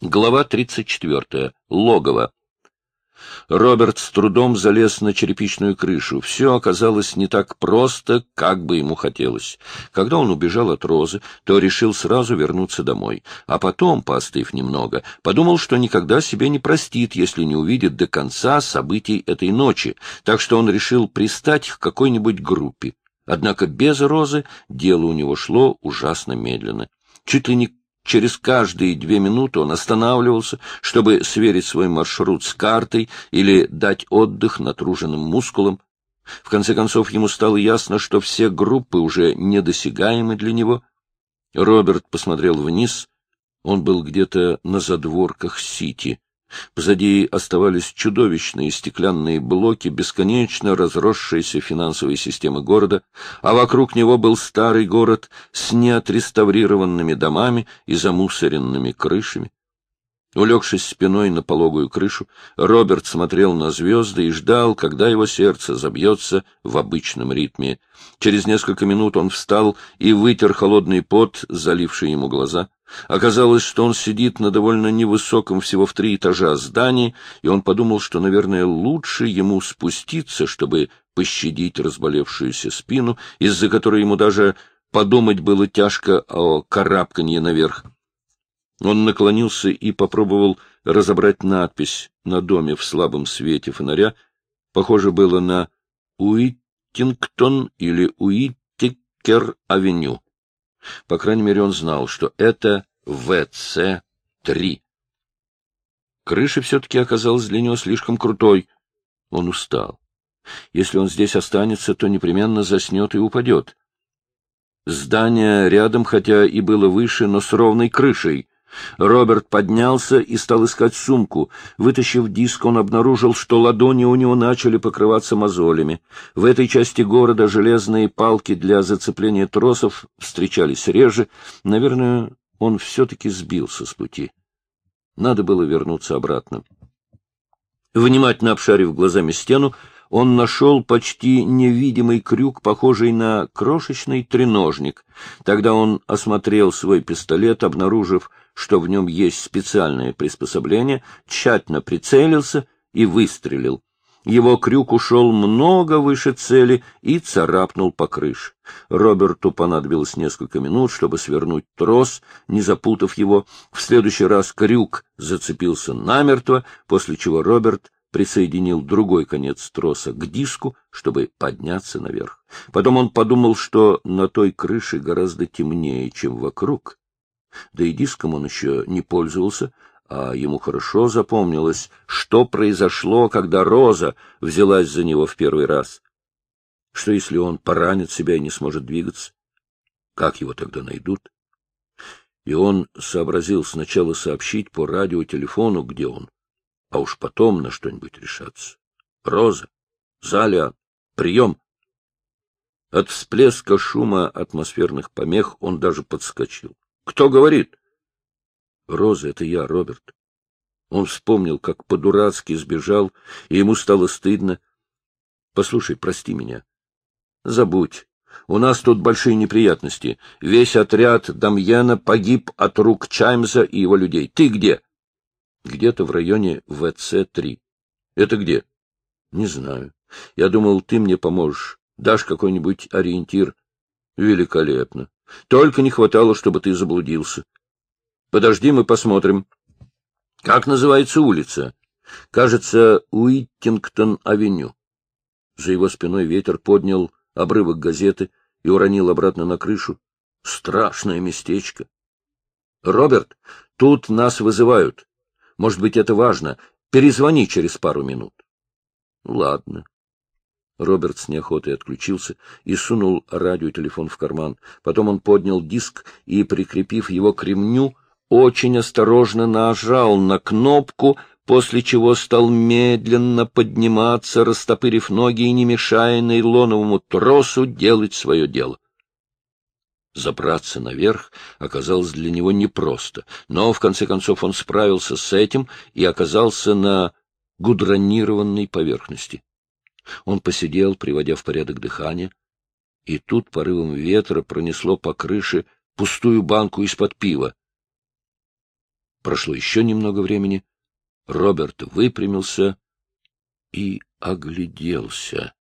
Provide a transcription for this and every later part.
Глава 34. Логово. Роберт с трудом залез на черепичную крышу. Все оказалось не так просто, как бы ему хотелось. Когда он убежал от Розы, то решил сразу вернуться домой. А потом, поостыв немного, подумал, что никогда себе не простит, если не увидит до конца событий этой ночи, так что он решил пристать к какой-нибудь группе. Однако без Розы дело у него шло ужасно медленно. Чуть ли не Через каждые две минуты он останавливался, чтобы сверить свой маршрут с картой или дать отдых натруженным мускулам. В конце концов, ему стало ясно, что все группы уже недосягаемы для него. Роберт посмотрел вниз. Он был где-то на задворках Сити. Позади оставались чудовищные стеклянные блоки бесконечно разросшейся финансовой системы города, а вокруг него был старый город с неотреставрированными домами и замусоренными крышами. Улегшись спиной на пологую крышу, Роберт смотрел на звезды и ждал, когда его сердце забьется в обычном ритме. Через несколько минут он встал и вытер холодный пот, заливший ему глаза. Оказалось, что он сидит на довольно невысоком всего в три этажа здании, и он подумал, что, наверное, лучше ему спуститься, чтобы пощадить разболевшуюся спину, из-за которой ему даже подумать было тяжко о карабканье наверх. Он наклонился и попробовал разобрать надпись на доме в слабом свете фонаря. Похоже было на Уиттингтон или Уиттикер-авеню. По крайней мере, он знал, что это ВЦ-3. Крыша все-таки оказалась для него слишком крутой. Он устал. Если он здесь останется, то непременно заснет и упадет. Здание рядом, хотя и было выше, но с ровной крышей — Роберт поднялся и стал искать сумку. Вытащив диск, он обнаружил, что ладони у него начали покрываться мозолями. В этой части города железные палки для зацепления тросов встречались реже. Наверное, он все-таки сбился с пути. Надо было вернуться обратно. Внимательно обшарив глазами стену, он нашел почти невидимый крюк, похожий на крошечный треножник. Тогда он осмотрел свой пистолет, обнаружив, что в нем есть специальное приспособление, тщательно прицелился и выстрелил. Его крюк ушел много выше цели и царапнул по крыше. Роберту понадобилось несколько минут, чтобы свернуть трос, не запутав его. В следующий раз крюк зацепился намертво, после чего Роберт присоединил другой конец троса к диску, чтобы подняться наверх. Потом он подумал, что на той крыше гораздо темнее, чем вокруг, да и диском он еще не пользовался, а ему хорошо запомнилось, что произошло, когда Роза взялась за него в первый раз. Что, если он поранит себя и не сможет двигаться? Как его тогда найдут? И он сообразил сначала сообщить по радиотелефону, где он, а уж потом на что-нибудь решаться. Роза, Заля, прием! От всплеска шума атмосферных помех он даже подскочил. Кто говорит? Роза, это я, Роберт. Он вспомнил, как по-дурацки сбежал, и ему стало стыдно. Послушай, прости меня. Забудь. У нас тут большие неприятности. Весь отряд Дамьена погиб от рук Чаймза и его людей. Ты где? Где-то в районе ВЦ-3. Это где? Не знаю. Я думал, ты мне поможешь. Дашь какой-нибудь ориентир. Великолепно. Только не хватало, чтобы ты заблудился. Подожди, мы посмотрим. Как называется улица? Кажется, Уиттингтон-авеню. За его спиной ветер поднял обрывок газеты и уронил обратно на крышу. Страшное местечко. Роберт, тут нас вызывают. Может быть, это важно. Перезвони через пару минут. Ладно. Роберт с неохотой отключился и сунул радиотелефон в карман. Потом он поднял диск и, прикрепив его к ремню, очень осторожно нажал на кнопку, после чего стал медленно подниматься, растопырив ноги и не мешая нейлоновому тросу делать свое дело. Забраться наверх оказалось для него непросто, но, в конце концов, он справился с этим и оказался на гудронированной поверхности. Он посидел, приводя в порядок дыхание, и тут порывом ветра пронесло по крыше пустую банку из-под пива. Прошло еще немного времени. Роберт выпрямился и огляделся.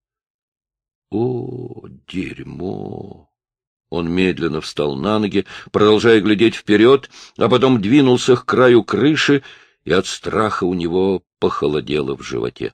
О, дерьмо! Он медленно встал на ноги, продолжая глядеть вперед, а потом двинулся к краю крыши, и от страха у него похолодело в животе.